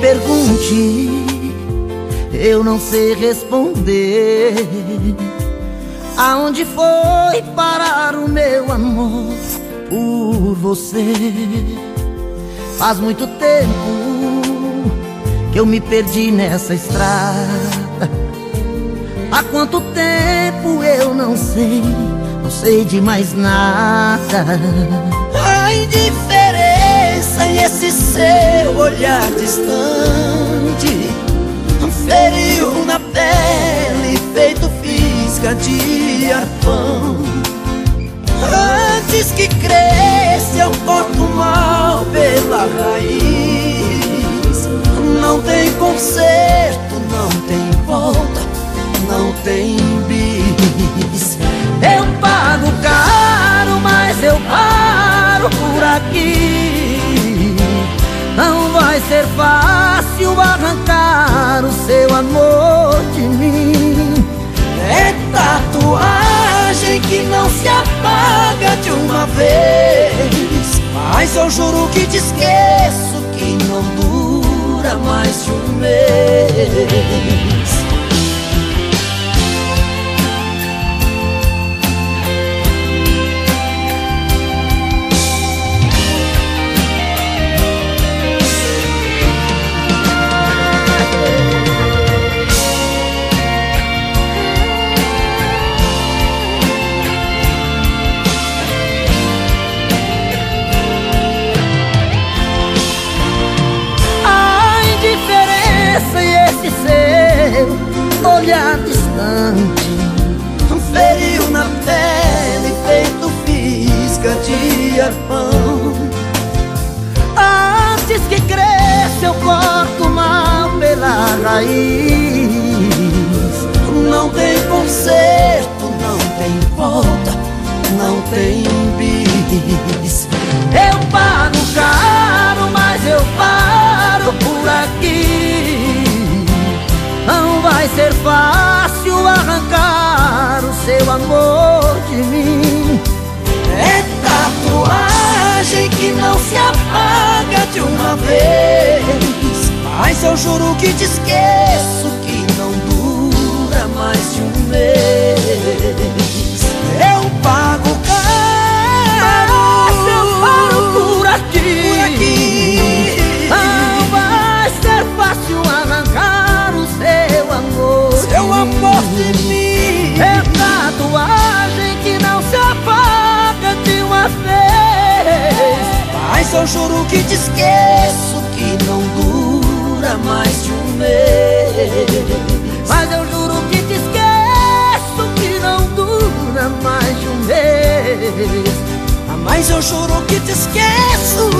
pergunte, eu não sei responder. Aonde foi parar o meu amor por você? Faz muito tempo que eu me perdi nessa estrada. Há quanto tempo eu não sei, não sei de mais nada. A indiferença e esse seu olhar distante. Feriu na pele, feito fisga de arpão. Antes que cresça eu corto mal pela raiz. Não tem conserto, uma vez. Mas eu juro que te esqueço que não dura mais de um mês arpão Antes que cresça eu corto mal pela raiz. Não tem conserto, não tem volta, não tem bis. Eu pago caro, mas eu paro por aqui. Não vai ser fácil arrancar o seu amor eu juro que te esqueço que não dura mais de um mês. Eu pago caro. Mas eu paro por aqui, por aqui. Não vai ser fácil arrancar seu amor. Seu amor de mim. É tatuagem que não se apaga de uma vez. Mas eu juro que te esqueço mais de um mês. Mas eu juro que te esqueço Que não dura mais de um mês. Mas eu juro que te esqueço